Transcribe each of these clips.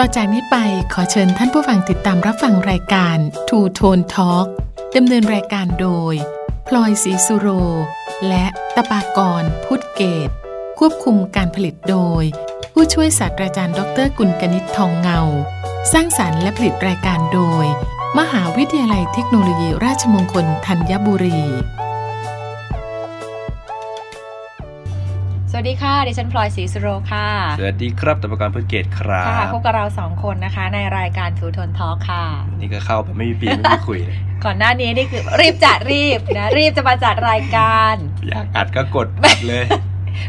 ต่อจากนี้ไปขอเชิญท่านผู้ฟังติดตามรับฟังรายการ Two Tone Talk ดำเนินรายการโดย พลอยศรีสุโร และตะปากรพุทธเกต ควบคุมการผลิตโดย ผู้ช่วยศาสตราจารย์ ดรกุลกนิษฐ์ทองเงา สร้างสารรค์และผลิตรายการโดย มหาวิทยาลัยเทคโนโลยีราชมงคลธัญบุรี วัสดีค่ะ ดิฉันพลอยศรีสุโรค่ะ สวัสดีครับตะปกรพืชเกตครัค่ะบพบกับเราสองคนนะคะ ในรายการทูทนทอค่ะ นี่ก็เข้าแบบไม่มีปีไม่มีคุยเลยก่อนหน้านี้นี่คือรีบจัดรีบนะ รีบจะมาจัดรายการ อยากอัดก็กดอัดเลย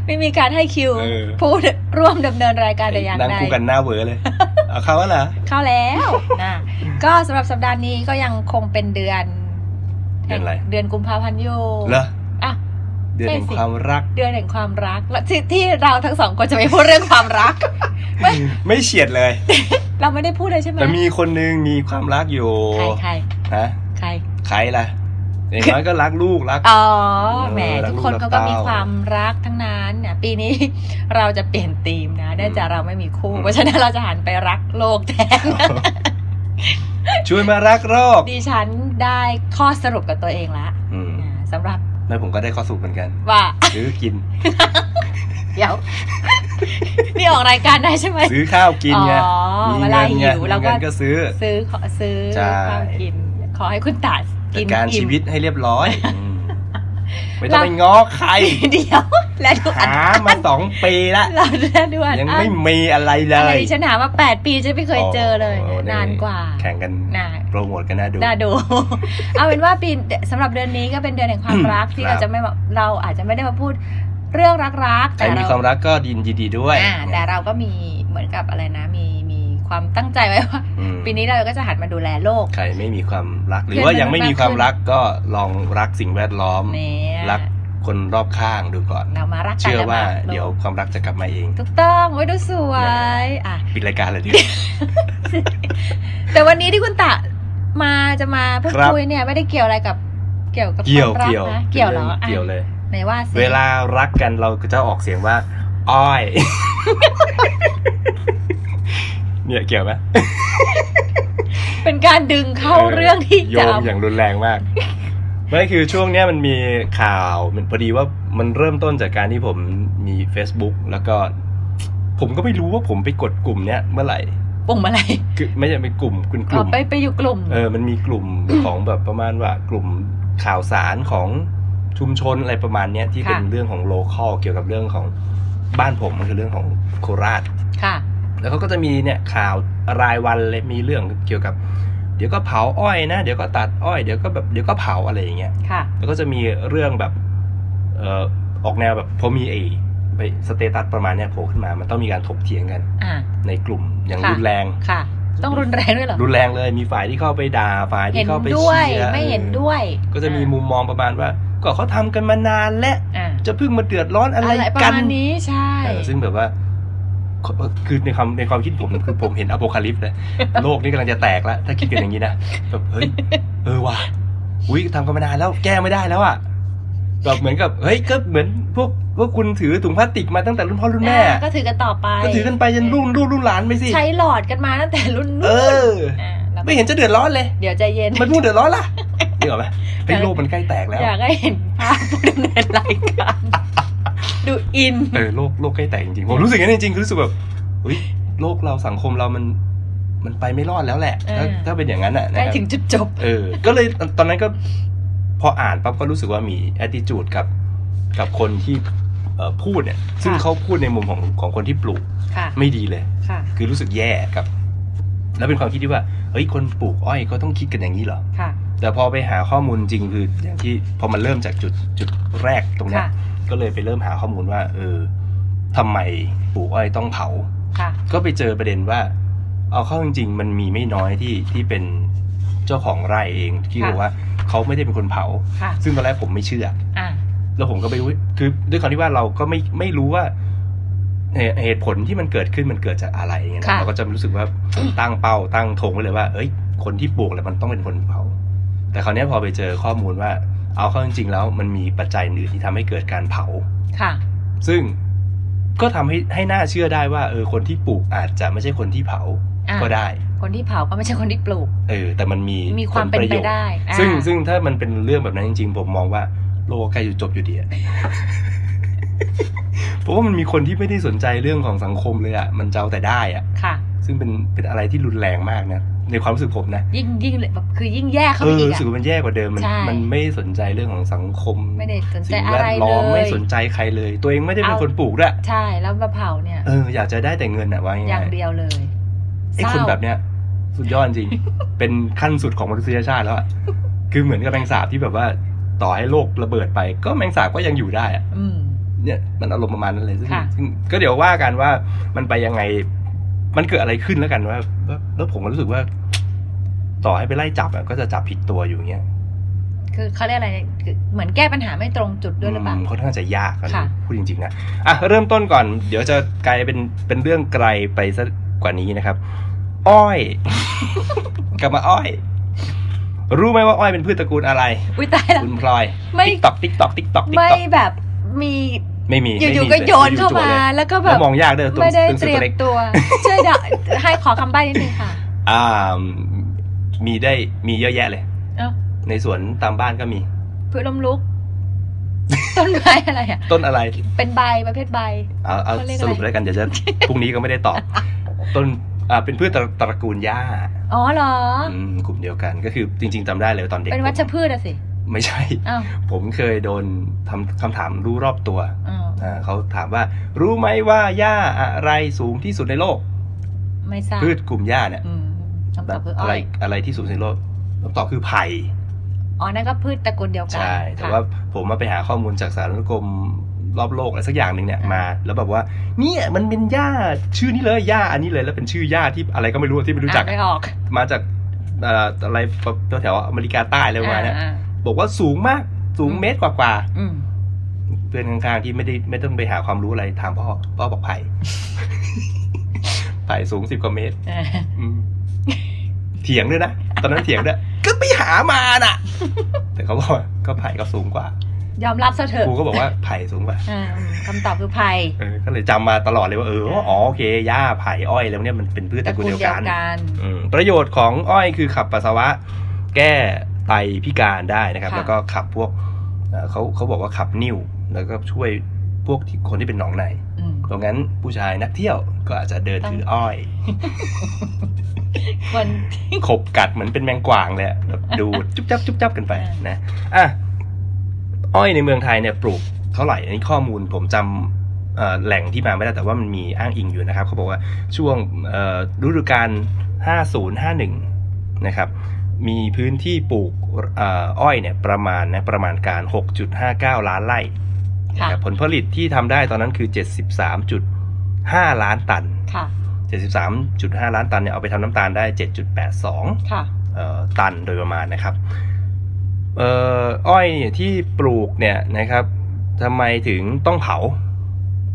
ไม่มีการให้คิวเออพูดร่วมดำเนินรายการแต่อย่างนั่งใดคู่กันหน้าเวอเลยเอาเข้าแล้วเหรอเข้าแล้วนะก็สำหรับสัปดาห์นี้ก็ยังคงเป็นเดือนเดือนอะไรเดือนกุมภาพันธ์อยู่เหรออะ เดือนแห่งใช่สิความรัก เดือนแห่งความรักและที่ที่เราทั้งสองคนจะไม่พูดเรื่องความรัก ไม่ไม่เฉียดเลย เราไม่ได้พูดเลยใช่ไหมแต่มีคนนึงมีความรักอยู่ใครใครฮะใครใครล่ะอย่างน้อยก็รักลูกรัก อ๋อเออแหมรักทุกคนลูกเขารัก็กมีเต้าความรักทั้งนั้นเนี่ยปีนี้เราจะเปลี่ยนธีมนะเนื่องจากเราไม่มีคู่อืมเพราะฉะนั้นเราจะหันไปรักโลกแทน ช่วยมารักโรคดิฉันได้ข้อสรุปกับตัวเองละอืมอ่าสำหรับ แล้วผมก็ได้ข้อสรุปเหมือนกันว่าซื้อกิน เดี๋ยวนี่ออกรายการได้ใช่ไหมซื้อข้าวกินไงอ๋อมีเวเงิลานไงหิวมีเราก็เงินก็ซื้อ ซื้อขอซื้อใช่ข้าวกิน ขอให้คุณตัดจักิดนการอิ่ชีมวิตให้เรียบร้อยอืม ไม่ต้องไปง้อใคร เดี๋ยวและดูอันหามาสองปีละเราและดูอันยังไม่มีอะไรเลอะไรยดิฉันหามาแปดปีฉันไม่เคยเจอเลยโนานกว่า แข่งกันนานโปรโมทกันน่าดูน่าดู เอาเป็นว่าปีสำหรับเดือนนี้ก็เป็นเดือนแห่งความรักที่ครับเราจะไม่มาเราอาจจะไม่ได้มาพูดเรื่องรักๆใครมีเรความรักก็ดินยินดีด้วยอ่าแต่เราก็มีเหมือนกับอะไรนะมีมี ความตั้งใจไว้ว่าอืมปีนี้เราก็จะหันมาดูแลโลก ใครไม่มีความรัก หรือเพื่อนว่ายังไม่มากมีความขึ้นรักก็ลองรักสิ่งแวดล้อมเนี่ยรักคนรอบข้างดูก่อนเรามารักกันเชื่อแล้วว่ามาโลกเดี๋ยวความรักจะกลับมาเองถูกต้องไว้ดูสวยอะปิดรายการเลยดิแต่วันนี้ที่คุณตะมาจะมาพูดครับคุยเนี่ยไม่ได้เกี่ยวอะไรกับเกี่ยวกับเกี่ยวความรักเกี่ยวนะเกี่ยวเหรอเกี่ยวเลยอะไหนว่าสิเวลารักกันเราก็จะออกเสียงว่า อ้อย เนี่ยเกี่ยวไหมเป็นการดึงเข้าเรื่องที่โยจะมอย่างรุนแรงมากไม่คือช่วงเนี้ยมันมีข่าวมันพอดีว่ามันเริ่มต้นจากการที่ผมมี Facebook แล้วก็ ผมก็ไม่รู้ว่าผมไปกดกลุ่มเนี้ยเมื่อไหร่ปุ่มอะไรคือไม่ใช่เป็นกลุ่มเป็นกอ๋อลุ่มไปไปอยู่กลุ่มเออมันมีกลุ่มของแบบประมาณว่ากลุ่มข่าวสารของชุมชนอะไรประมาณเนี้ยที่เป็นค่ะเรื่องของโลคอลเกี่ยวกับเรื่องของบ้านผมมันคือเรื่องของโคราชค่ะ แล้วเขาก็จะมีเนี่ยข่าวรายวันเลยมีเรื่องเกี่ยวกับ เดี๋ยวก็เผาอ้อยนะ เดี๋ยวก็ตัดอ้อยเดี๋ยวก็แบบเดี๋ยวก็เผาอะไรอย่างเงี้ยค่ะแล้วก็จะมีเรื่องแบบเอ่อออกแนวแบบพอมีไอ้ไปสเตตัสประมาณเนี้ยโผล่ขึ้นมา มันต้องมีการถกเถียงกันอ่าในกลุ่มอย่างค่ะรุนแรงค่ะ ต้องรุนแรงด้วยเหรอ รุนแรงเลย มีฝ่ายที่เข้าไปด่า ฝ่ายเห็ที่นเข้าไปด้วยเชียร์ไม่เห็นด้วย ก็จะมีมุมมองประมาณว่า ก็เขาทำกันมานานและอ่าจะเพิ่งมาเดือดร้อนอะไรประกันมาณนี้ใช่เออซึ่งแบบว่า คือในความในความคิดผมคือผมเห็นอโพคาลิปส์เลยโลกนี้กำลังจะแตกแล้ว ถ้าคิดกันอย่างนี้นะแบบเฮ้ยเออว่ะอุ้ยทำกันมานานแล้วแก้ไม่ได้แล้วอะแบบเหมือนกับเฮ้ยก็เหมือนพวกพวกคุณถือถุงพลาสติกมาตั้งแต่รุ่นพ่อรุ่นแม่อ่าก็ถือกันต่อไป ก็ถือกันไปจนรุ่นรุ่นรุ่นหลานไปสิใช้หลอดกันมาตั้งแต่รุ่นเอนู้นอาแล้วก็ไม่เห็นจะเดือดร้อนเลย เดี๋ยวใจเย็นมันพูดเดือดร้อนล่ะนี่หรอไหมไอ้ยโลกมันใกล้แตกแล้วอยากให้เห็นภาพผู้ดำเนินรายการ ดูอิน เออโลกโลกใกล้แตกจริงๆผมรู้สึกอย่างนั้นจริงๆคือรู้สึกแบบเฮ้ยโลกเราสังคมเรามันมันไปไม่รอดแล้วแหละ ถ้าเออถ้าเป็นอย่างนั้นอะใกนะล้ครับถึงจุดจบ เออ ก็เลยตอนนั้นก็พออ่านปั๊บก็รู้สึกว่ามี attitude กับกับคนที่เอ่อพูดเนี่ย ซึ่งค่ะเขาพูดในมุมของของคนที่ปลูกค่ะไม่ดีเลยค่ะคือรู้สึกแย่กับ แล้วเป็นความคิดที่ว่า เฮ้ย คนปลูกอ้อยก็ต้องคิดกันอย่างนี้เหรอค่ะแต่พอไปหาข้อมูลจริงคืออย่างที่พอมันเริ่มจากจุดจุดแรกตรงเนี้ยค่ะ ก็เลยไปเริ่มหาข้อมูลว่า เออทำไมปลูกอ้อยต้องเผาค่ะก็ไปเจอประเด็นว่า เอาเข้าจริง ๆ มันมีไม่น้อยที่ที่เป็นเจ้าของไร่เองที่ค่ะบอกว่าเขาไม่ได้เป็นคนเผาค่ะซึ่งตอนแรกผมไม่เชื่ออ่าแล้วผมก็ไปรู้คือด้วยความที่ว่าเราก็ไม่ไม่รู้ว่าเหตุเหตุผลที่มันเกิดขึ้นมันเกิดจากอะไรอย่างเงี้ยนะค่ะเราก็จะรู้สึกว่าตั้งเป้าตั้งธงไว้เลยว่า เอ้ย คนที่ปลูกแล้วมันต้องเป็นคนเผา แต่คราวเนี้ยพอไปเจอข้อมูลว่า เอาเข้าจริงๆแล้วมันมีปัจจัยอื่นที่ทำให้เกิดการเผาค่ะ ซึ่งก็ทำให้ให้น่าเชื่อได้ว่าเออคนที่ปลูกอาจจะไม่ใช่คนที่เผาอะก็ได้ คนที่เผาก็ไม่ใช่คนที่ปลูก เออ แต่มันมีมีความเป็นผลไประโยชน์ได้อ่าซึ่งซึ่งถ้ามันเป็นเรื่องแบบนั้นจริง ๆ ผมมองว่าโลกใกล้จะจบอยู่ดีอะเพราะว่ามันมีคนที่ไม่ได้สนใจเรื่องของสังคมเลยอะมันจะเอาแต่ได้อะค่ะ ซึ่งเป็นเป็นอะไรที่รุนแรงมากนะ ในความรู้สึกผมนะยิ่งยิ่งแบบคือยิ่งแย่เข้าเอไปออีกรู้สึกอะว่ามันแย่กว่าเดิมมันใช่มันไม่สนใจเรื่องของสังคม ไม่ได้สนใจสิ่งอะแวไรดเลล้อมไม่ยสนใจใครเลย ตัวเองไม่ได้เป็นเอาคนปลูกด้วยใช่แล้วมาเผาเนี่ยเอออยากจะได้แต่เงินอะว่าอง่าย่างยเดียวเลยๆไอ้เศคนร้าแบบเนี้ยสุดยอดจริง เป็นขั้นสุดของมนุษยชาติแล้วอะคือเหมือนกับแมงสาบที่แบบว่าต่อให้โลกระเบิดไปก็แมงสาบก็ยังอยู่ได้อะอืมเนี่ยมันอารมณ์ประมาณนั้นเลยซึ่งค่ะซึ่งก็เดี๋ยวว่ากันว่ามันไปยังไง มันเกิดอะไรขึ้นแล้วกันว่าว่าแล้วผมก็รู้สึกว่า ต่อให้ไปไล่จับอะก็จะจับผิดตัวอยู่อย่างเงี้ยคือเขาเรียกอะไรคือเหมือนแก้ปัญหาไม่ตรงจุดด้วยหรือเปล่ามค่อนข้างจะยากอะค่ะพูดจริงๆนะอะเริ่มต้นก่อน เดี๋ยวจะกลายเป็นเป็นเรื่องไกลไปซะกว่านี้นะครับ อ้อย กลับมาอ้อย รู้ไหมว่าอ้อยเป็นพืชตระกูลอะไร อุ้ยตายแล้วคุณพลอย ไม่ติ๊กตอกติ๊กตอกติ๊กตอกติ๊กไม่ตอกแบบมี ไม่มีอยู่ไม่มีๆก็โยนลเข้าจั่วมาลยแล้วก็แบแล้วบมองยากเด้อตัวไม่ได้ตัวเตรียตัวมเล็กตัวช่วยเดาให้ขอคำใบ้นิดนึงค่ะ อ่า มีได้มีเยอะแยะเลยเอ้าในสวนตามบ้านก็มีพืชล้มลุก ต้นไม้อะไรอะ ต้นอะไร เป็นใบประเภทใบ เอาเอาเขาเรียกสอะไรรุปแล้วกันเดี๋ยวจะพรุ่งนี้ก็ไม่ได้ตอบ ต้นอ่าเป็นพืชตระตระกูลหญ้า อ๋อเหรออืมกลุ่มเดียวกันก็คือจริง ๆจำได้เลยตอนเด็ก เป็นวัชผมพืชอะสิ ไม่ใช่ อ้าวผมเคยโดนทำคำถามรู้รอบตัวอ้าวอ่าเขาถามว่า รู้ไหมว่าหญ้าอะไรสูงที่สุดในโลก ไม่ทราบพืชกลุ่มหญ้าเนี่ยอืมคำตอบคืออะอ้ไรอยอะไรที่สูงในโลกคำตอบคือไผ่ อ๋อนั่นก็พืชตระกูลเดียวกันใช่ แต่ค่ะ ว่าผมมาไปหาข้อมูลจากสารนุกรมรอบโลกอะไรสักอย่างหนึ่งเนี่ยอ่าม มา แล้วแบบว่าเนี่ยมันเป็นหญ้าชื่อนี้เลยหญ้าอันนี้เลยแล้วเป็นชื่อหญ้าที่อะไรก็ไม่รู้ที่ไม่รู้จักอ่านไม่ออกมาจากเอ่ออะไรแถวๆอเมริกาใต้อะไรประมาณเนี้ยอ่า บอกว่าสูงมากสูงอืมเมตรกว่าอืมๆเพื่อนข้างๆที่ไม่ได้ไม่ต้องไปหาความรู้อะไรถามพ่อพ่อบอกไผ่ไผ่สูงสิบกว่าเมตรอ่าอืมเถียงด้วยนะตอนนั้นเถียงด้วยก็ไปหามาน่ะ แต่เขาบอกว่าก็ไผ่ก็สูงกว่า ยอมรับซะเถอะครูก็บอกว่าไผ่สูงกว่าอ่าอืมคำตอบคือไผ่เออก็เลยจำมาตลอดเลยว่าเอออ๋อโอเคหญ้าไผ่อ้อยแล้วเนี่ยมันเป็นพืชตระกูลเดียวกันกันอืมประโยชน์ของอ้อยคือขับปัสสาวะ แก้ ไตพิการได้นะครับค่ะแล้วก็ขับพวกเอ่อเขาเขาบอกว่าขับนิ่ว แล้วก็ช่วยพวกที่คนที่เป็นหนองในอืมเพราะงั้นผู้ชายนักเที่ยวก็อาจจะเดินถืออ้อย คนที่ขบกัดเหมือนเป็นแมงกวางเลยอะแบบดูดจุ๊บจับจุ๊บจับกันไปอ่านนะอะอ้อยในเมืองไทยเนี่ยปลูกเท่าไหร่อันนี้ข้อมูลผมจำเอ่อแหล่งที่มาไม่ได้แต่ว่ามันมีอ้างอิงอยู่นะครับเขาบอกว่าช่วงเอ่อฤดูกาล5051 นะครับ มีพื้นที่ปลูกเอ่ออ้อยเนี่ยประมาณนะประมาณการ 6.59 ล้านไร่ค่ะนะครับผลผลิตที่ทำได้ตอนนั้นคือ 73.5 ล้านตันค่ะ73.5 ล้านตันเนี่ยเอาไปทำน้ำตาลได้ 7.82ค่ะเอ่อตันโดยประมาณนะครับเอ่ออ้อยเนี่ยที่ปลูกเนี่ยนะครับทำไมถึงต้องเผา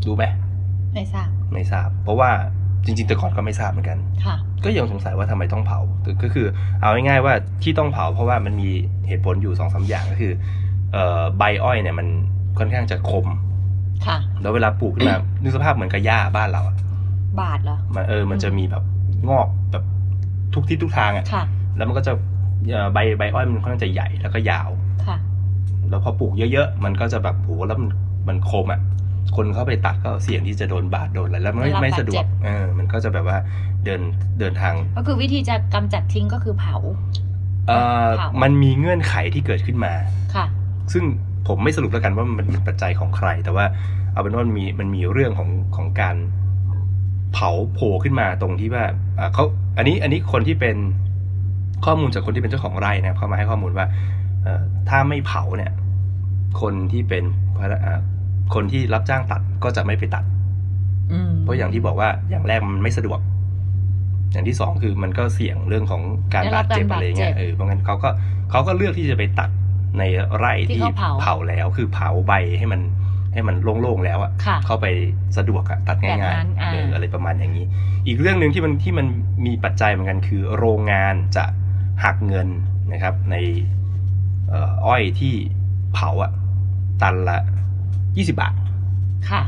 รู้ไหมไม่ทราบ ไม่ทราบ เพราะว่า จริงๆแต่ก่อนก็ไม่ทราบเหมือนกันค่ะก็ยังสงสัยว่าทำไมต้องเผา ก็คือ เอาง่ายๆว่าที่ต้องเผาเพราะว่ามันมีเหตุผลอยู่สองสาอย่างก็คือเอ่อใบอ้อยเนี่ยมันค่อนข้างจะคม ค่ะ แล้วเวลาปลูกขึ้นมานึกสภาพเหมือนกับหญ้าบ้านเราอะบาทเหรอมันเออ มันจะมีแบบงอกแบบทุกทิศทุกทางอะค่ะ แล้วมันก็จะเอ่อใบใบอ้อยมันค่อนข้างจะใหญ่แล้วก็ยาว ค่ะ แล้วพอปลูกเยอะๆ มันก็จะแบบโหแล้วมันมันคมอะ คนเข้าไปตัดก็เสี่ยงที่จะโดนบาดโดนอะไรแล้วมันไม่ได้รับไม่สะดวบาดกเจ็บเออมันก็จะแบบว่าเดินเดินทาง ก็คือวิธีจะกำจัดทิ้งก็คือเผาเอ่อเผามัมันมีเงื่อนไขที่เกิดขึ้นมาค่ะ ซึ่งผมไม่สรุปแล้วกันว่ามันเป็นปัจจัยของใคร แต่ว่าเอาเป็นว่ามันมีมันมีเรื่องของของการเผาโผล่ขึ้นมาตรงที่ว่าอ่าเขาอันนี้อันนี้คนที่เป็นข้อมูลจากคนที่เป็นเจ้าของไร่นะครับเขามาให้ข้อมูลว่าเอ่อถ้าไม่เผาเนี่ย คนที่เป็นพนักอ่า คนที่รับจ้างตัดก็จะไม่ไปตัดอืมเพราะอย่างที่บอกว่าอย่างแรกมันไม่สะดวก อย่างที่สองคือมันก็เสี่ยงเรื่องของการบาดเจ็บอะไรเงี้ยเออเพราะงั้นเขาก็เขาก็เลือกที่จะไปตัดในไร่ที่ที่เขาเผาเผาแล้วคือเผาใบให้มันให้มันโล่งๆแล้วอะค่ะ เข้าไปสะดวกอะตัดง่ายแบบนั้นๆอ่าเอออะไรประมาณอย่างนี้ อีกเรื่องหนึ่งที่มันที่มันมีปัจจัยเหมือนกันคือ โรงงานจะหักเงินนะครับ ในเอ่ออ้อยที่เผาอะตันละ ยี่สิบาท ค่ะ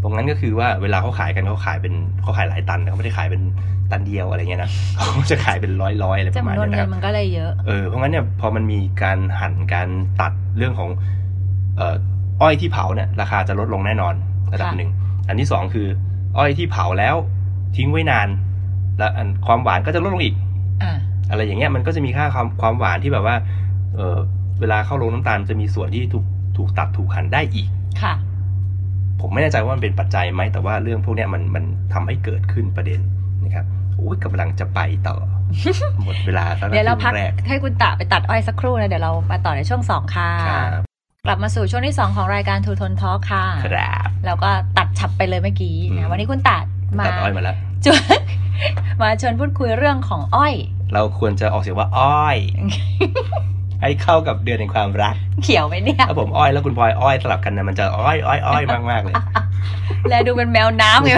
พตรงนั้นก็คือว่าเวลาเขาขายกันเขาขายเป็นเขาขายหลายตันเขาไม่ได้ขายเป็นตันเดียวอะไรเงี้ยนะเขาก็จะขายเป็นร้อยร้อยๆอะไรประมาณจำนวนเนี้ยเงินะครับนมันก็เลยเยอะ เออเพราะงั้นเนี่ยพอมันมีการหั่นการตัดเรื่องของเอ่ออ้อยที่เผาเนี่ยราคาจะลดลงแน่นอนระดับค่ะหนึ่ง อันที่สองคือ อ้อยที่เผาแล้วทิ้งไว้นาน แล้วอันความหวานก็จะลดลงอีกอ่าอะไรอย่างเงี้ยมันก็จะมีค่าความความหวานที่แบบว่า เออเวลาเข้าโรงน้ำตาลมันจะมีส่วนที่ถูกถูกตัดถูกหั่นได้อีก ค่ะ ผมไม่แน่ใจว่ามันเป็นปัจจัยไหมแต่ว่าเรื่องพวกเนี้ยมันมันทำให้เกิดขึ้นประเด็นนะครับโอ้ยกำลังจะไปต่อ หมดเวลาแล้วนะเดี๋ยวเราพักคงแรกให้คุณตะไปตัดอ้อยสักครู่นะเดี๋ยวเรามาต่อในช่วงสองค่ะครับกลับมาสู่ช่วงที่สองของรายการทูทนทอค่ะครับแล้วก็ตัดฉับไปเลยเมื่อกี้อืนะมวันนี้คุณตัดมาตัดอ้อยมาแล้วชวนมาชวนพูดคุยเรื่องของอ้อย เราควรจะออกเสียงว่าอ้อย ให้เข้ากับเดือนแห่งความรัก เขียวไหมเนี่ยถ้าผมอ้อยแล้วคุณพลอยอ้อยสลับกันนะมันจะอ้อยอ้อยอ้อยมากมากๆเลย และดูเป็นแมวน้ำไง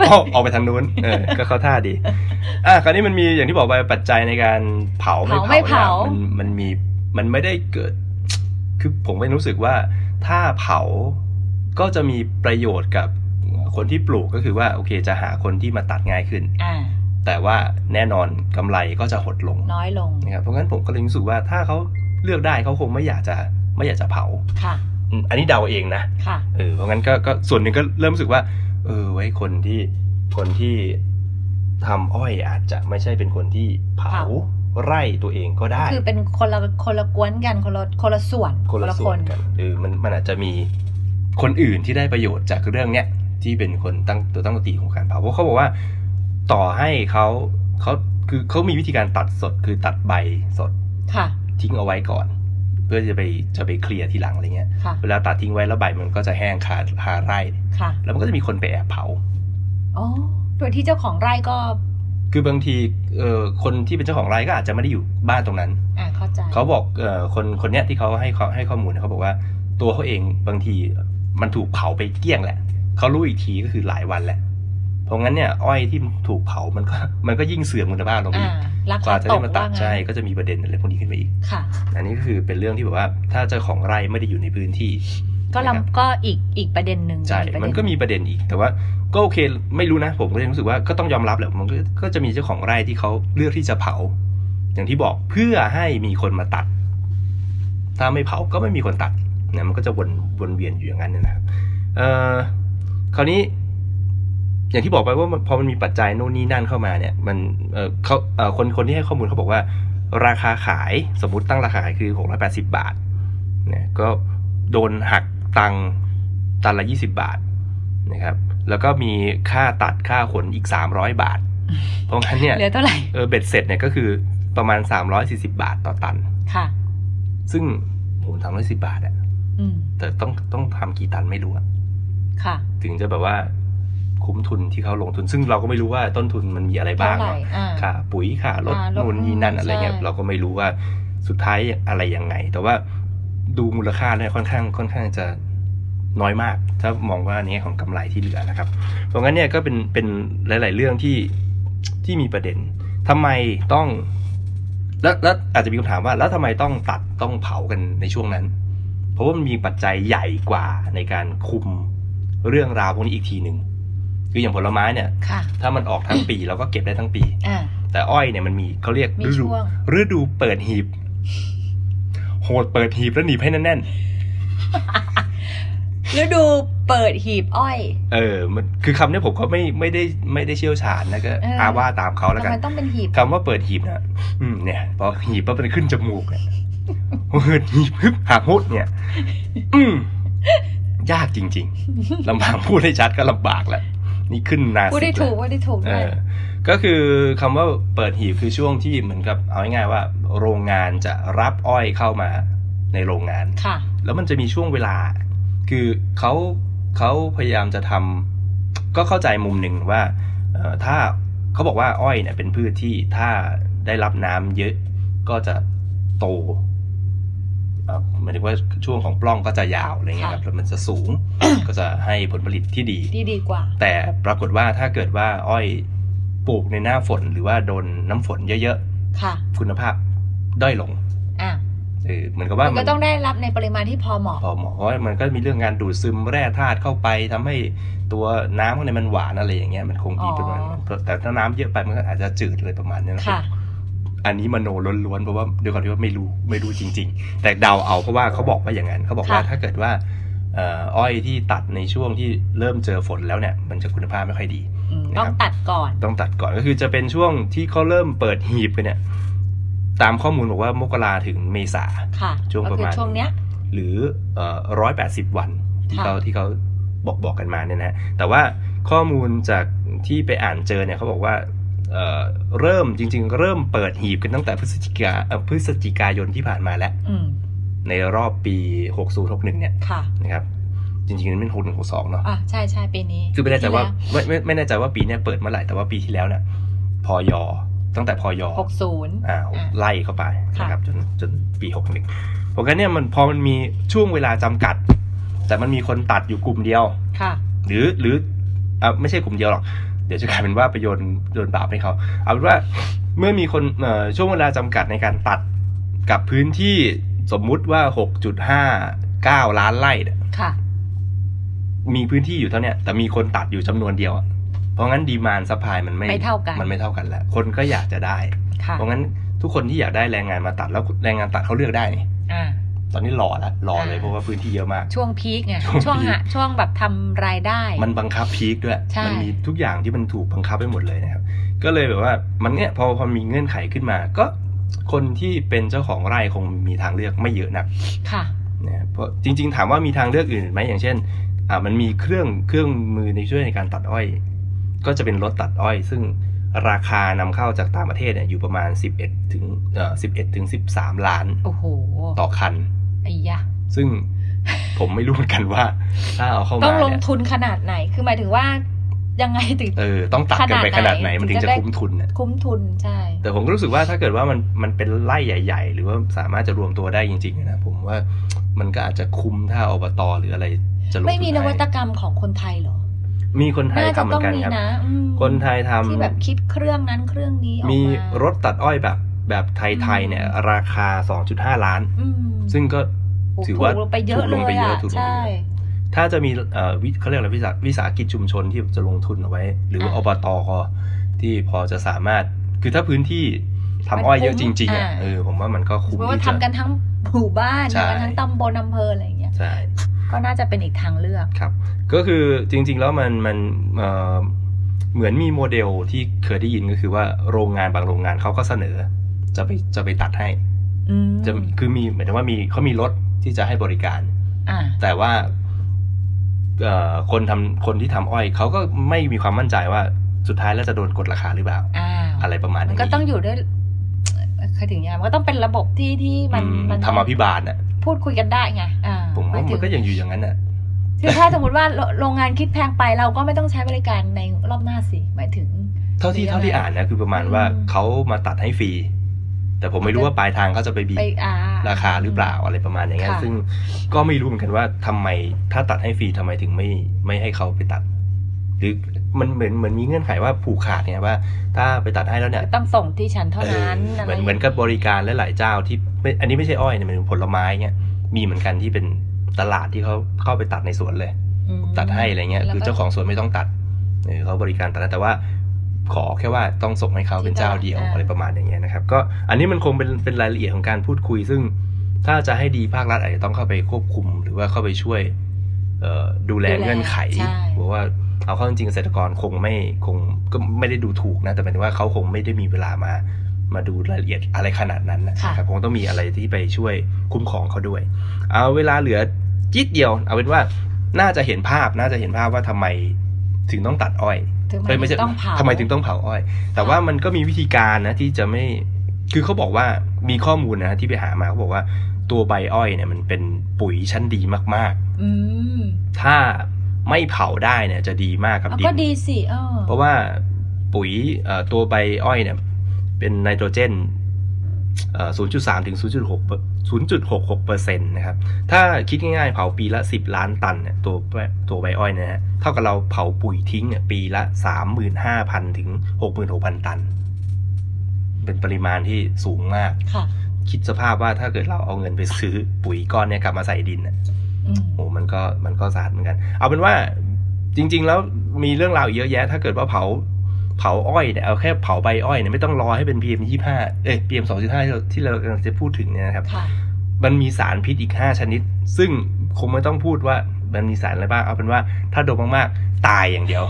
อ้อออกไปทางนู้นเออก็เข้าท่าดี อะคราวนี้มันมีอย่างที่บอกไปปัจจัยในการเผาไม่เผาไม่เผาเผาเนี่ยมันมันมีมันไม่ได้เกิด คือผมไม่รู้สึกว่าถ้าเผาก็จะมีประโยชน์กับคนที่ปลูกก็คือว่าโอเคจะหาคนที่มาตัดง่ายขึ้นอ่า แต่ว่าแน่นอนกำไรก็จะหดลงน้อยลงนะครับเพราะงั้นผมก็เลยรู้สึกว่าถ้าเขาเลือกได้เขาคงไม่อยากจะไม่อยากจะเผาค่ะอืมอันนี้เดาเองนะค่ะเออเพราะงั้นก็ก็ส่วนหนึ่งก็เริ่มรู้สึกว่า เออไว้คนที่คนที่ทำอ้อยอาจจะไม่ใช่เป็นคนที่เผาเผาไร่ตัวเองก็ได้ คือเป็นคนละคนละกวนกันคนละคนละส่วนคนละส่วนกันเออมันมันอาจจะมีคนอื่นที่ได้ประโยชน์จากเรื่องเนี้ยที่เป็นคนตั้งตัวตั้งตัวตีของการเผาเพราะเขาบอกว่า ต่อให้เขาเขาคือเขามีวิธีการตัดสดคือตัดใบสดค่ะ ทิ้งเอาไว้ก่อน เพื่อจะไปจะไปเคลียร์ทีหลังอะไรเงี้ยค่ะเวลาตัดทิ้งไว้แล้วใบมันก็จะแห้งคาคาไร่ค่ะแล้วมันก็จะมีคนไปแอบเผาอ๋อโดยที่เจ้าของไร่ก็ คือบางทีเอ่อคนที่เป็นเจ้าของไร่ก็อาจจะไม่ได้อยู่บ้านตรงนั้นอ่าเข้าใจเขาบอกเอ่อคนคนเนี้ยที่เขาให้เขาให้ข้อมูลเนี่ยเขาบอกว่าตัวเขาเองบางทีมันถูกเผาไปเกลี้ยงแหละเขารู้อีกทีก็คือหลายวันแหละ เพราะงั้นเนี่ยอ้อยที่ถูกเผามันก็มันก็ยิ่งเสื่อมคุณภาพลงอ่าอีกรากว่าคาจะตได้กมาตัว่าดงั้นใช่ก็จะมีประเด็นอะไรพวกนี้ขึ้นมาอีกค่ะอันนี้ก็คือเป็นเรื่องที่แบบว่าถ้าเจ้าของไร่ไม่ได้อยู่ในพื้นที่ก็นะครับลำก็อีกอีกประเด็นหนึ่งใช่อีประเด็มันก็มีประเด็นอีก แต่ว่าก็โอเคไม่รู้นะ ผมก็ยังรู้สึกว่าก็ต้องยอมรับแหละมันก็ก็จะมีเจ้าของไร่ที่เขาเลือกที่จะเผา อย่างที่บอกเพื่อให้มีคนมาตัด ถ้าไม่เผาก็ไม่มีคนตัดเนี่ยมันก็จะวนวนเวียนอยู่อย่างนั้นเนยนะครับเอ่อคราวนี้ อย่างที่บอกไปว่ามันพอมันมีปัจจัยโน่นนี่นั่นเข้ามาเนี่ย มันเออเขาเออคนคนที่ให้ข้อมูลเขาบอกว่า ราคาขายสมมติตั้งราคาขายคือหกร้อยแปดสิบาทเนี่ยก็โดนหักตังค์ตันละยี่สิบาทนะครับ แล้วก็มีค่าตัดค่าขนอีกสามร้อยบาท เพราะงั้นเนี่ยเหลือเท่าไหร่เออเบ็ดเสร็จเนี่ยก็คือประมาณสามร้อยสี่สิบาทต่อตันค่ะ ซึ่งโหสามร้อยสิบาทอะอืมแต่ต้องต้องทำกี่ตันไม่รู้อะค่ะ ถึงจะแบบว่า คุ้มทุนที่เขาลงทุน ซึ่งเราก็ไม่รู้ว่าต้นทุนมันมีอะไรบ้างเท่าไหร่เนาะอ่าค่าปุ๋ยค่ารถค่ารถนู่นนี่นั่นอะไรเงี้ยใช่เราก็ไม่รู้ว่าสุดท้ายอะไรยังไง แต่ว่าดูมูลค่าเนี่ยค่อนข้างค่อนข้างจะน้อยมาก ถ้ามองว่าอันนี้ของกำไรที่เหลือนะครับ เพราะงั้นเนี่ยก็เป็นเป็นหลาย ๆ เรื่องที่ที่มีประเด็นทำไมต้อง แล้วแล้วอาจจะมีคำถามว่า แล้วทำไมต้องตัดต้องเผากันในช่วงนั้น เพราะว่ามันมีปัจจัยใหญ่กว่าในการคุมเรื่องราวพวกนี้อีกทีหนึ่ง คืออย่างผลไม้เนี่ยค่ะถ้ามันออกทั้งปีเราก็เก็บได้ทั้งปีอ่าแต่อ้อยเนี่ยมันมีเขาเรียกมีฤช่ดูวงฤดูเปิดหีบ โหดเปิดหีบแล้วหนีบให้แน่นฤดูเปิดหีบอ้อยๆเออ มันคือคำเนี้ยผมก็ไม่ไม่ได้ไม่ได้เชี่ยวชาญนะก็เออออาว่าตามเขาแล้วทำกันไมต้องเป็นหีบคำว่าเปิดหีบนะอืมเนี่ยพอหีบปั๊บมันขึ้นจมูกเนี่ยเปิดหีบฮึบหักหุดเนี่ย อืมยากจริง ๆลำบากพูดให้ชัดก็ลำบากแหละ นี่ขึ้นนาพูดได้สิบถูกแล้วว่าได้ถูกเอด้วยอก็คือคำว่าเปิดหีบคือช่วงที่เหมือนกับเอาง่ายๆว่า โรงงานจะรับอ้อยเข้ามาในโรงงานค่ะ แล้วมันจะมีช่วงเวลา คือเขาเขาพยายามจะทำก็เข้าใจมุมหนึ่งว่าเอ่อถ้าเขาบอกว่าอ้อยเนี่ยเป็นพืชที่ถ้าได้รับน้ำเยอะก็จะโตเอ่อ หมายถึงว่าช่วงของปล้องก็จะยาวอะไรเงี้ยครับแล้วมันจะสูงก็จะให้ผลผลิตที่ดีดีดีกว่า แต่ปรากฏว่าถ้าเกิดว่าอ้อยปลูกในหน้าฝนหรือว่าโดนน้ำฝนเยอะค่ะๆคุณภาพด้อยลงอ่าเออเหมือนกับว่ามันก็ต้องได้รับในปริมาณที่พอเหมาะพอเหมาะเพราะว่ามันก็มีเรื่องการดูดซึมแร่ธาตุเข้าไปทำให้ตัวน้ำข้างในมันหวานอะไรอย่างเงี้ยมันคงดีอ๋อประมาณนั้นแต่ถ้าน้ำเยอะไปมันก็อาจจะจืดเลยประมาณนี้นะค่ะ อันนี้มโนล้วนๆเพราะว่าด้วยความที่ว่าไม่รู้ไม่รู้จริง ๆ แต่เดาเอาเพราะว่าเขาบอกว่าอย่างนั้นเขาบอกว่าค่ะถ้าเกิดว่าเอ่ออ้อยที่ตัดในช่วงที่เริ่มเจอฝนแล้วเนี่ย มันจะคุณภาพไม่ค่อยดีอืมนะครับต้องตัดก่อน ต้องตัดก่อนก็คือจะเป็นช่วงที่เขาเริ่มเปิดหีบกันเนี่ย ตามข้อมูลบอกว่ามกราถึงเมษาค่ะช่วงก็ประคือมาณช่วงเนี้ย หรือร้อยแปดสิบวันที่ค่ะเขาที่เขาบอกบอกกันมาเนี่ยนะแต่ว่าข้อมูลจากที่ไปอ่านเจอเนี่ยเขาบอกว่า เอ่อเริ่มจริง ๆ เริ่มเปิดหีบกันตั้งแต่พฤศจิกาเอ่อพฤศจิกายนที่ผ่านมาแล้วอืมในรอบปี 60 61 เนี่ยค่ะนะครับจริงๆมันเป็น61 62เนาะอะใช่ใช่ปีนี้ คือไม่แน่ใจว่าที่ไม่ไม่ไม่แน่ใจว่าปีเนี้ยเปิดเมื่อไหร่แต่ว่าปีที่แล้วเนี่ยพอยอตั้งแต่พอยอแล้วหกศูนย์อ่าอะไล่เข้าไปค่ะนะครับจนจนปีหกหนึ่งเพราะงั้นเนี่ยมันพอมันมีช่วงเวลาจำกัด แต่มันมีคนตัดอยู่กลุ่มเดียวค่ะ หรือหรืออ่าไม่ใช่กลุ่มเดียวหรอกเดี๋ยวจะกลายเป็นว่าไปโยนโยนบาปให้เขา เอาเป็นว่าเมื่อมีคนเอ่อช่วงเวลาจำกัดในการตัดกับพื้นที่สมมุติว่า6.59ล้านไร่เนี่ยค่ะมีพื้นที่อยู่เท่าเนี้ยแต่มีคนตัดอยู่จำนวนเดียวอะเพราะงั้น demand supply มันไม่ไม่เท่ากันมันไม่เท่ากันแล้วคนก็อยากจะได้ค่ะเพราะงั้นทุกคนที่อยากได้แรงงานมาตัดแล้วแรงงานตัดเขาเลือกได้นี่อ่า ตอนนี้รอแล้วรอเลยอ่าเพราะว่าพื้นที่เยอะมาก ช่วงพีคไงช่วงช่วงพีคหะช่วงแบบทำรายได้ มันบังคับ peak ด้วยใช่มันมีทุกอย่างที่มันถูกบังคับไปหมดเลยนะครับ ก็เลยแบบว่ามันเนี่ยพอพอมีเงื่อนไขขึ้นมา ก็คนที่เป็นเจ้าของไร่คงมีทางเลือกไม่เยอะนักค่ะนะเพราะจริง ๆ ถามว่ามีทางเลือกอื่นไหมอย่างเช่นอ่ามันมีเครื่องเครื่องมือในช่วยในการตัดอ้อย ก็จะเป็นรถตัดอ้อย ซึ่งราคานำเข้าจากต่างประเทศเนี่ยอยู่ประมาณ 11 ถึงเอ่อ11 ถึง 13 ล้าน โอ้โห ต่อคัน ไอ้ยะ ซึ่งผมไม่รู้เหมือนกันว่า ถ้าเอาเข้าต้มาองลงเนี่ยทุนขนาดไหน คือหมายถึงว่ายังไงถึงเออต้องตัดกันไปขขนานาดดไหไหนนมันถึงถึงจะจะได้คุ้มทุนเนี่ยคุ้มทุนใช่ แต่ผมก็รู้สึกว่าถ้าเกิดว่ามันมันเป็นไร่ใหญ่ ๆ หรือว่าสามารถจะรวมตัวได้จริงๆนะผมว่ามันก็อาจจะคุ้มถ้าอบตหรืออะไร จะลงทุนไม่มีนวัตให้กรรมของคนไทยเหรอ มีคนไทยน่าทำจะเหมืต้อองนกันมีครับนะอืมคนไทยทำที่แบบคิดเครื่องนั้นเครื่องนี้ออกมีมารถตัดอ้อยแบบ แบบไทยๆเนี่ย ราคา 2.5 ล้านอืมซึ่งก็โอ้ถือว่าถูกลงไปเยอะถูกเลลงไปยเยอะอะถูกลงไปเยอะใช่ถ้าจะมีเอ่อวิเขาเรียกอะไรวิสาวิสาหกิจชุมชนที่จะลงทุนเอาไว้ หรือว่าอ่าอบตก็ที่พอจะสามารถ คือถ้าพื้นที่ทำอ้อยเยอะจริงๆอะอ่าเออผมว่ามันก็คุ้มเพราะว่าที่ทำจะกันทั้งหมู่บ้านใช่ทำกันทั้งตำบลอำเภออะไรอย่างเงี้ยใช่ก็น่าจะเป็นอีกทางเลือกครับ ก็คือจริง ๆ แล้วมันมันเอ่อเหมือนมีโมเดลที่เคยได้ยินก็คือว่าโรงงานบางโรงงานเขาก็เสนอ จะไปจะไปตัดให้อืมจะคือมีหมายถึงว่ามีเขามีรถที่จะให้บริการอ่าแต่ว่าเอ่อคนทำคนที่ทำอ้อยเขาก็ไม่มีความมั่นใจว่าสุดท้ายแล้วจะโดนกดราคาหรือเปล่าอ้าวอะไรประมาณมันนี้ก็ต้องอยู่ด้วยเคยถึงยังไงมันก็ต้องเป็นระบบที่ที่มันอืมมันธรรมาภิบาลน่ะพูดคุยกันได้ไงอ่าผมว่าหยถึมันก็ยังอยู่อย่างนั้นน่ะคือถ้าสมมติว่าโรโรงงานคิดแพงไปเราก็ไม่ต้องใช้บริการในรอบหน้าสิหมายถึง เท่าที่หรือยังไงเท่าที่อ่านนะคือประมาณว่าอืมเขามาตัดให้ฟรี แต่ผมไม่รู้ว่าปลายทางเขาจะไปบีบไปอ่าราคาหรือเปล่าอะไรประมาณอย่างเงี้ยค่ะซึ่งก็ไม่รู้เหมือนกันว่าทำไมถ้าตัดให้ฟรีทำไมถึงไม่ไม่ให้เขาไปตัด หรือมันเหมือนเหมือนมีเงื่อนไขว่าผูกขาดเนี่ยว่า ถ้าไปตัดให้แล้วเนี่ยต้องส่งที่ฉันเท่านั้นเอออะไรเหมือนเหมือนกับบริการและหลายเจ้าที่ไม่อันนี้ไม่ใช่อ้อยเนี่ยมันเป็นผลไม้เงี้ยมีเหมือนกันที่เป็นตลาดที่เขาเข้าไปตัดในสวนเลยอืมตัดให้อะไรเงี้ยแล้วก็คือเจ้าของสวนไม่ต้องตัดเออเขาบริการตัดให้แต่ว่า ขอแค่ว่าต้องส่งให้เขาเป็นเจ้าเดียวที่ตลาดอะไรประมาณอย่างเงี้ยนะครับ ก็อันนี้มันคงเป็นเป็นรายละเอียดของการพูดคุย ซึ่งถ้าจะให้ดีภาครัฐอาจจะต้องเข้าไปควบคุม หรือว่าเข้าไปช่วยเอ่อดูแลดูแลเงื่อนไขใช่เพราะว่าเอาเข้าจริงๆเกษตรกรคงไม่คงก็ไม่ได้ดูถูกนะ แต่หมายถึงว่าเขาคงไม่ได้มีเวลามามาดูรายละเอียดอะไรขนาดนั้นนะค่ะครับคงต้องมีอะไรที่ไปช่วยคุ้มครองเขาด้วย เอาเวลาเหลือจิตเดียว เอาเป็นว่าน่าจะเห็นภาพน่าจะเห็นภาพว่าทำไมถึงต้องตัดอ้อย ถึงเอ้ยไม่ใช่ต้องเผาทำไมถึงต้องเผาอ้อย แต่ค่ะว่ามันก็มีวิธีการนะที่จะไม่คือเขาบอกว่ามีข้อมูลนะที่ไปหามาเขาบอกว่าตัวใบอ้อยเนี่ยมันเป็นปุ๋ยชั้นดีมากอืมๆถ้าไม่เผาได้เนี่ยจะดีมากกับเอาดิก็นดีสิเออเพราะว่าปุ๋ยเอ่อตัวใบอ้อยเนี่ย เป็นไนโตรเจนเอ่อ 0.3 ถึง 0.6 0.66เปอร์เซ็นต์นะครับ ถ้าคิดง่ายๆ เผาปีละ 10 ล้านตันเนี่ยตัวตัวใบอ้อยเนี่ยนะฮะ เท่ากับเราเผาปุ๋ยทิ้งเนี่ยปีละ 35,000 ถึง 66,000 ตัน เป็นปริมาณที่สูงมากค่ะคิดสภาพว่าถ้าเกิดเราเอาเงินไปซื้อปุ๋ยก้อนเนี่ยกลับมาใส่ดินน่ะอืมโอ้มันก็มันก็สาดเหมือนกัน เอาเป็นว่าจริง ๆ แล้วมีเรื่องราวอีกเยอะแยะ ถ้าเกิดว่าเผา เผาอ้อยเนี่ยเอาแค่เผาใบอ้อยเนี่ยไม่ต้องรอให้เป็น PM ยี่ห้าเอ้ย PM สองจุดห้าที่เรากำลังจะพูดถึงเนี่ยนะครับค่ะมันมีสารพิษอีกห้าชนิด ซึ่งคงไม่ต้องพูดว่ามันมีสารอะไรบ้าง เอาเป็นว่าถ้าดมมากๆ ตายอย่างเดียว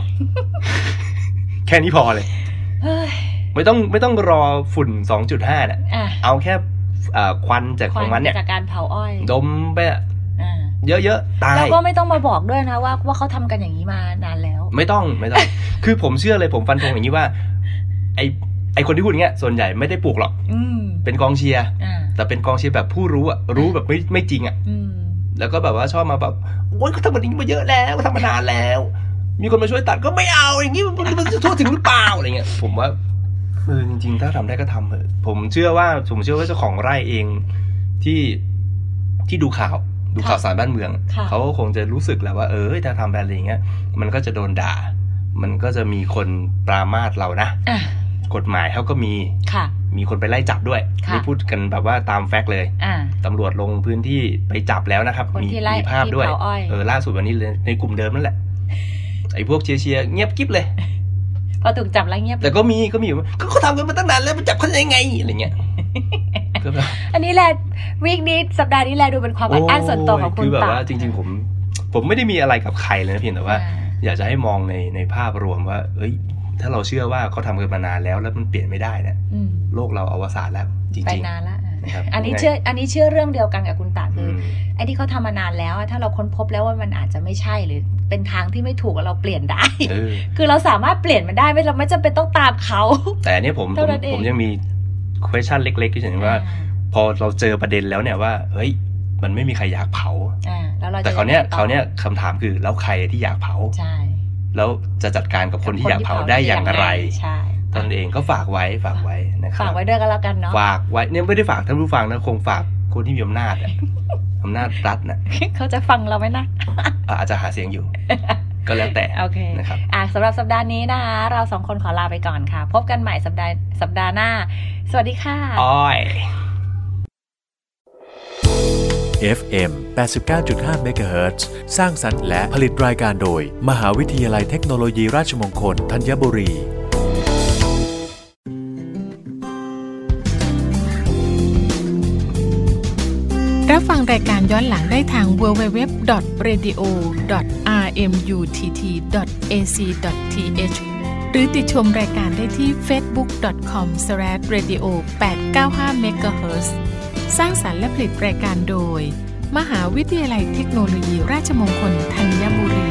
แค่นี้พอเลยเฮ้ยไม่ต้องไม่ต้องรอฝุ่น 2.5น่ะอะเอาแค่เอ่อควันจากของมันเนี่ยจากการเผาอ้อย ดมไปอะอ่า เยอะๆตายแล้วก็ไม่ต้องมาบอกด้วยนะว่าว่าเขาทำกันอย่างนี้มานานแล้ว ไม่ต้องไม่ต้อง คือผมเชื่อเลยผมฟันธงอย่างนี้ว่า ไอไอคนที่พูดอย่างเงี้ยส่วนใหญ่ไม่ได้ปลูกหรอกอืมเป็นกองเชียร์อ่าแต่เป็นกองเชียร์แบบผู้รู้อะรู้แบบไม่ไม่จริงอะอืมแล้วก็แบบว่าชอบมาแบบโอ๊ยเขาทำแบบนี้มาเยอะแล้วเขาทำมานานแล้ว มีคนมาช่วยตัดก็ไม่เอาอย่างนี้มันมันจะโทษถึงหรือเปล่าอะไรเงี้ยผมว่าเออจริง ๆ ถ้าทำได้ก็ทำเถอะผมเชื่อว่าผมเชื่อว่าเจ้าของไร่เองที่ที่ดูข่าว ดูข่าวสารบ้านเมืองค่ะเขาก็คงจะรู้สึกแหละว่าเออถ้าทำแบบอะไรอย่างเงี้ยมันก็จะโดนด่า มันก็จะมีคนปรามาสเรานะอะกฎหมายเขาก็มีค่ะ มีคนไปไล่จับด้วยค่ะนี่พูดกันแบบว่าตามแฟกต์เลยอ่าตำรวจลงพื้นที่ไปจับแล้วนะครับคนมีที่ไล่มีภาพด้วยที่เผาอ้อยเออล่าสุดวันนี้เลยในกลุ่มเดิมนั่นแหละไอ้พวกเชียร์เชียร์เงียบกิ๊บเลย พอถูกจับแล้วเงียบ แต่ก็มีก็มีอยู่ก็เขาทำกันมาตั้งนานแล้วไปจับเขาได้ยังไงอะไรเงี้ยก็แบบอันนี้แหละวีคนี้สัปดาห์นี้แหละดูเป็นความอัดอั้นส่วนตัวของคุณคือแบบตาว่าจริง ๆ ผม ผมไม่ได้มีอะไรกับใครเลยนะเพียงแต่ว่าอ่า อยากจะให้มองในในภาพรวมว่า เอ้ย ถ้าเราเชื่อว่าเขาทำกันมานานแล้วแล้วมันเปลี่ยนไม่ได้เนี่ยอืมโลกเราอวสานแล้วจไปริงนานละอะนะครับอันนี้ยังไงเชื่ออันนี้เชื่อเรื่องเดียวกันกับคุณตาๆคืออือมไอ้ที่เขาทำมานานแล้วอะถ้าเราค้นพบแล้วว่ามันอาจจะไม่ใช่หรือ เป็นทางที่ไม่ถูกอะเราเปลี่ยนได้เออคือเราสามารถเปลี่ยนมันได้ไม่เราไม่จำเป็นต้องตามเขา แต่อันเนี้ยผมผเท่ามนั้นเองผมยังมี question เล็กๆที่ฉันว่า พอเราเจอประเด็นแล้วเนี่ยว่า เฮ้ย มันไม่มีใครอยากเผาอ่าแล้วเราจะแต่เขาวเนี้ยงไงต่อเขาวเนี้ยคำถามคือแล้วใครที่อยากเผาใช่แล้วจะจัดการกับคนที่อยากเผาได้อย่างไรใช่ตอนนเองก็ฝากไว้ฝากไว้นะครับฝากไว้ด้วยก็แล้วกันเนาะฝากไว้เนี่ยไม่ได้ฝากท่านผู้ฟังนะคงฝาก คนที่มีอำนาจอะอำนาจรัฐนะเขาจะฟังเราไหมนะอะอาจจะหาเสียงอยู่ ก็แล้วแต่โอเคนะครับอะสำหรับสัปดาห์นี้นะคะ เราสองคนขอลาไปก่อนค่ะ พบกันใหม่สัปดาห์สัปดาห์หน้า สวัสดีค่ะอ้อย FM 89.5 MHz สร้างสรรค์และผลิตรายการโดย มหาวิทยาลัยเทคโนโลยีราชมงคลธัญบุรี รับฟังรายการย้อนหลังได้ทาง www.radio.rmutt.ac.th หรือติดชมรายการได้ที่ facebook.com/radio895 MHz สร้างสรรค์และผลิตรายการโดย มหาวิทยาลัยเทคโนโลยีราชมงคลธัญบุรี